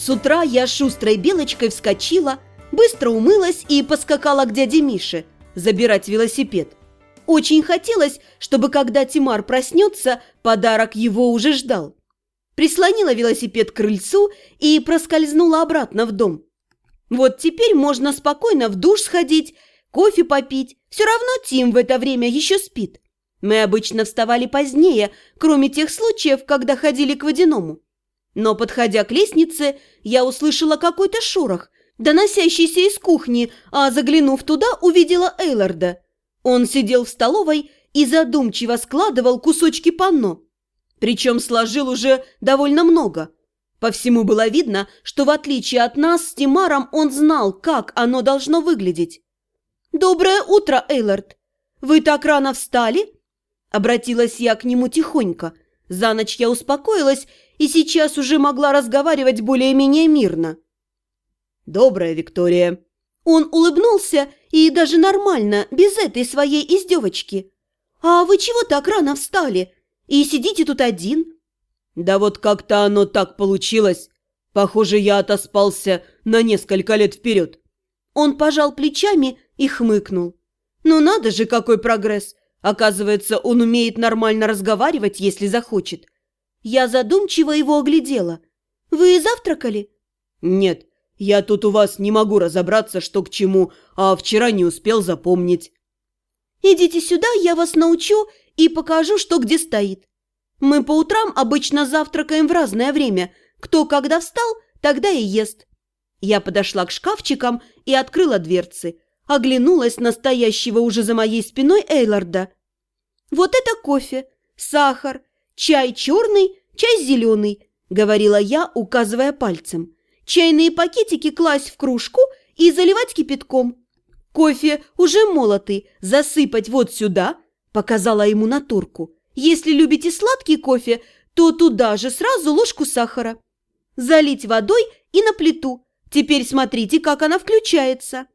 С утра я шустрой белочкой вскочила, быстро умылась и поскакала к дяде Мише забирать велосипед. Очень хотелось, чтобы когда Тимар проснется, подарок его уже ждал. Прислонила велосипед к крыльцу и проскользнула обратно в дом. Вот теперь можно спокойно в душ сходить, кофе попить. Все равно Тим в это время еще спит. Мы обычно вставали позднее, кроме тех случаев, когда ходили к водяному. Но, подходя к лестнице, я услышала какой-то шорох, доносящийся из кухни, а, заглянув туда, увидела Эйларда. Он сидел в столовой и задумчиво складывал кусочки панно. Причем сложил уже довольно много. По всему было видно, что в отличие от нас с Тимаром он знал, как оно должно выглядеть. «Доброе утро, Эйлард! Вы так рано встали?» Обратилась я к нему тихонько. За ночь я успокоилась и сейчас уже могла разговаривать более-менее мирно. «Добрая, Виктория!» Он улыбнулся и даже нормально, без этой своей издевочки. «А вы чего так рано встали? И сидите тут один?» «Да вот как-то оно так получилось. Похоже, я отоспался на несколько лет вперед». Он пожал плечами и хмыкнул. «Ну надо же, какой прогресс! Оказывается, он умеет нормально разговаривать, если захочет. Я задумчиво его оглядела. «Вы завтракали?» «Нет, я тут у вас не могу разобраться, что к чему, а вчера не успел запомнить». «Идите сюда, я вас научу и покажу, что где стоит. Мы по утрам обычно завтракаем в разное время. Кто когда встал, тогда и ест». Я подошла к шкафчикам и открыла дверцы. Оглянулась на стоящего уже за моей спиной Эйларда. «Вот это кофе, сахар, «Чай черный, чай зеленый», — говорила я, указывая пальцем. «Чайные пакетики класть в кружку и заливать кипятком. Кофе уже молотый, засыпать вот сюда», — показала ему натурку. «Если любите сладкий кофе, то туда же сразу ложку сахара. Залить водой и на плиту. Теперь смотрите, как она включается».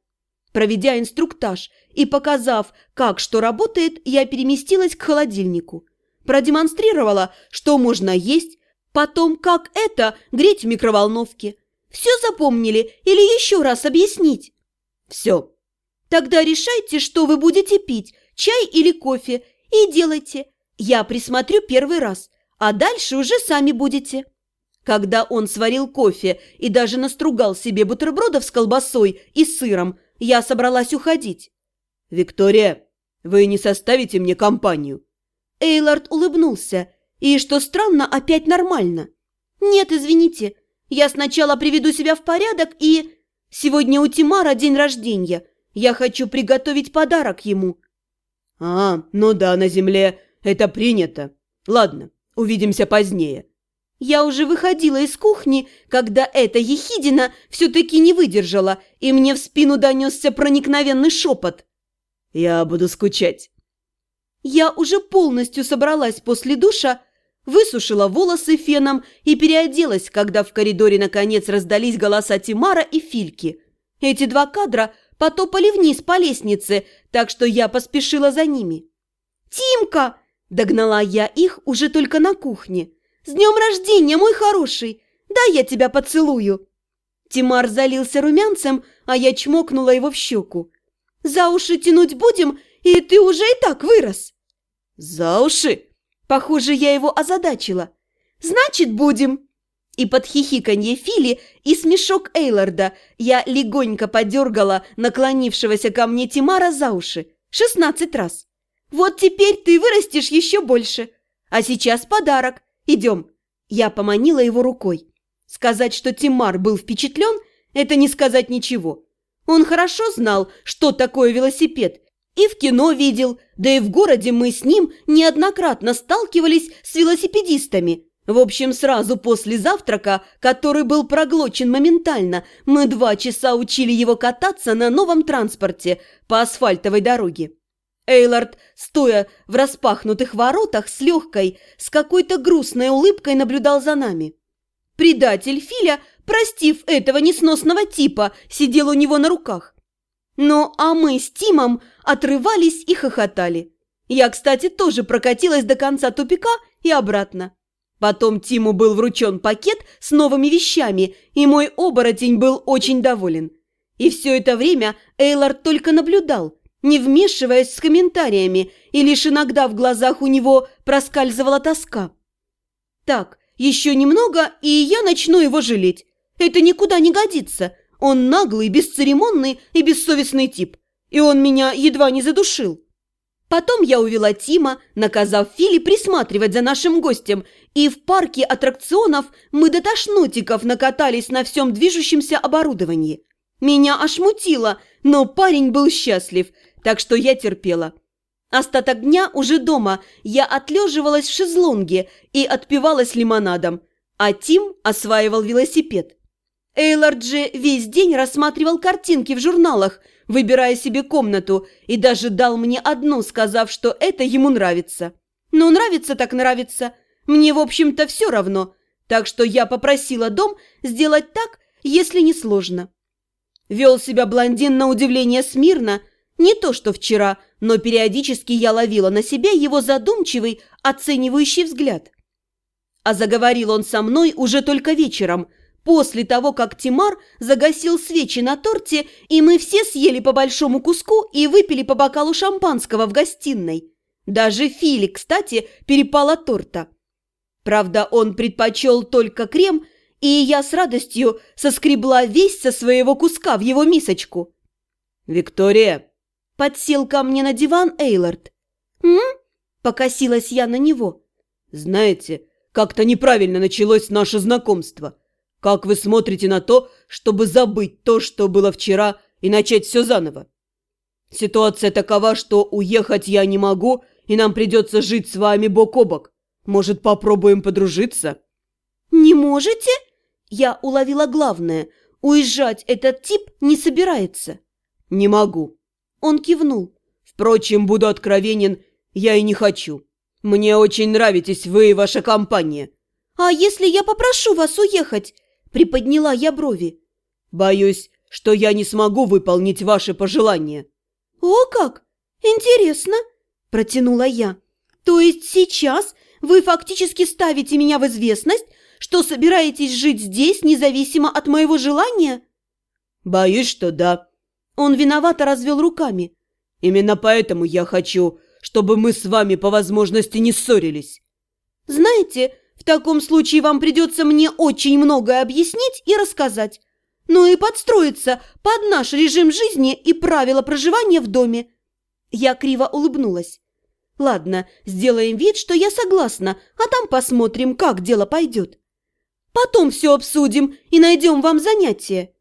Проведя инструктаж и показав, как что работает, я переместилась к холодильнику продемонстрировала, что можно есть, потом как это греть в микроволновке. Все запомнили или еще раз объяснить? Все. Тогда решайте, что вы будете пить, чай или кофе, и делайте. Я присмотрю первый раз, а дальше уже сами будете. Когда он сварил кофе и даже настругал себе бутербродов с колбасой и сыром, я собралась уходить. «Виктория, вы не составите мне компанию?» Эйлард улыбнулся. И, что странно, опять нормально. «Нет, извините, я сначала приведу себя в порядок и... Сегодня у Тимара день рождения. Я хочу приготовить подарок ему». «А, ну да, на земле это принято. Ладно, увидимся позднее». Я уже выходила из кухни, когда эта ехидина все-таки не выдержала, и мне в спину донесся проникновенный шепот. «Я буду скучать». Я уже полностью собралась после душа, высушила волосы феном и переоделась, когда в коридоре наконец раздались голоса Тимара и Фильки. Эти два кадра потопали вниз по лестнице, так что я поспешила за ними. «Тимка!» – догнала я их уже только на кухне. «С днем рождения, мой хороший! Дай я тебя поцелую!» Тимар залился румянцем, а я чмокнула его в щеку. «За уши тянуть будем, и ты уже и так вырос!» «За уши!» Похоже, я его озадачила. «Значит, будем!» И под хихиканье Фили и смешок Эйларда я легонько подергала наклонившегося ко мне Тимара за уши. Шестнадцать раз. «Вот теперь ты вырастешь еще больше. А сейчас подарок. Идем!» Я поманила его рукой. Сказать, что Тимар был впечатлен, это не сказать ничего. Он хорошо знал, что такое велосипед, и в кино видел, да и в городе мы с ним неоднократно сталкивались с велосипедистами. В общем, сразу после завтрака, который был проглочен моментально, мы два часа учили его кататься на новом транспорте по асфальтовой дороге. Эйлард, стоя в распахнутых воротах с легкой, с какой-то грустной улыбкой наблюдал за нами. Предатель Филя, простив этого несносного типа, сидел у него на руках. Ну, а мы с Тимом отрывались и хохотали. Я, кстати, тоже прокатилась до конца тупика и обратно. Потом Тиму был вручен пакет с новыми вещами, и мой оборотень был очень доволен. И все это время Эйлард только наблюдал, не вмешиваясь с комментариями, и лишь иногда в глазах у него проскальзывала тоска. «Так, еще немного, и я начну его жалеть. Это никуда не годится. Он наглый, бесцеремонный и бессовестный тип. И он меня едва не задушил». Потом я увела Тима, наказав Фили присматривать за нашим гостем, и в парке аттракционов мы до тошнотиков накатались на всем движущемся оборудовании. Меня аж мутило, но парень был счастлив, так что я терпела. Остаток дня уже дома я отлеживалась в шезлонге и отпивалась лимонадом, а Тим осваивал велосипед. Эйлард же весь день рассматривал картинки в журналах, выбирая себе комнату, и даже дал мне одну, сказав, что это ему нравится. Ну, нравится так нравится. Мне, в общем-то, все равно. Так что я попросила дом сделать так, если не сложно. Вел себя блондин на удивление смирно, не то что вчера, но периодически я ловила на себе его задумчивый, оценивающий взгляд. А заговорил он со мной уже только вечером, после того, как Тимар загасил свечи на торте, и мы все съели по большому куску и выпили по бокалу шампанского в гостиной. Даже Фили, кстати, перепала торта. Правда, он предпочел только крем, и я с радостью соскребла весь со своего куска в его мисочку. «Виктория!» Подсел ко мне на диван Эйлард. «М?» – покосилась я на него. «Знаете, как-то неправильно началось наше знакомство. Как вы смотрите на то, чтобы забыть то, что было вчера, и начать все заново? Ситуация такова, что уехать я не могу, и нам придется жить с вами бок о бок. Может, попробуем подружиться?» «Не можете?» Я уловила главное. Уезжать этот тип не собирается. «Не могу». Он кивнул. «Впрочем, буду откровенен, я и не хочу. Мне очень нравитесь вы и ваша компания». «А если я попрошу вас уехать?» Приподняла я брови. «Боюсь, что я не смогу выполнить ваши пожелания». «О как! Интересно!» Протянула я. «То есть сейчас вы фактически ставите меня в известность, что собираетесь жить здесь независимо от моего желания?» «Боюсь, что да». Он виновато развел руками. «Именно поэтому я хочу, чтобы мы с вами по возможности не ссорились». «Знаете, в таком случае вам придется мне очень многое объяснить и рассказать. Ну и подстроиться под наш режим жизни и правила проживания в доме». Я криво улыбнулась. «Ладно, сделаем вид, что я согласна, а там посмотрим, как дело пойдет. Потом все обсудим и найдем вам занятие».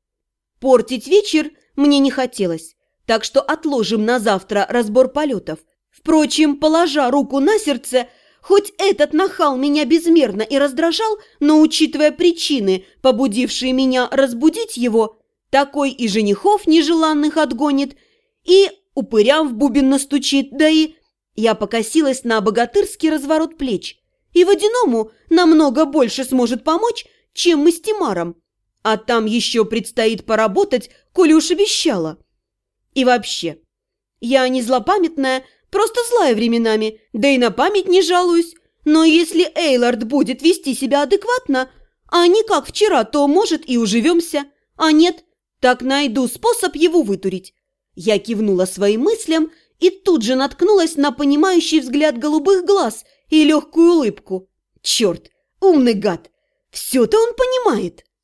Портить вечер мне не хотелось, так что отложим на завтра разбор полетов. Впрочем, положа руку на сердце, хоть этот нахал меня безмерно и раздражал, но, учитывая причины, побудившие меня разбудить его, такой и женихов нежеланных отгонит, и упырям в бубен настучит, да и... Я покосилась на богатырский разворот плеч. И водяному намного больше сможет помочь, чем мы с Тимаром. А там еще предстоит поработать, коли уж обещала. И вообще, я не злопамятная, просто злая временами, да и на память не жалуюсь. Но если Эйлард будет вести себя адекватно, а не как вчера, то, может, и уживемся. А нет, так найду способ его вытурить. Я кивнула своим мыслям и тут же наткнулась на понимающий взгляд голубых глаз и легкую улыбку. Черт, умный гад! Все-то он понимает.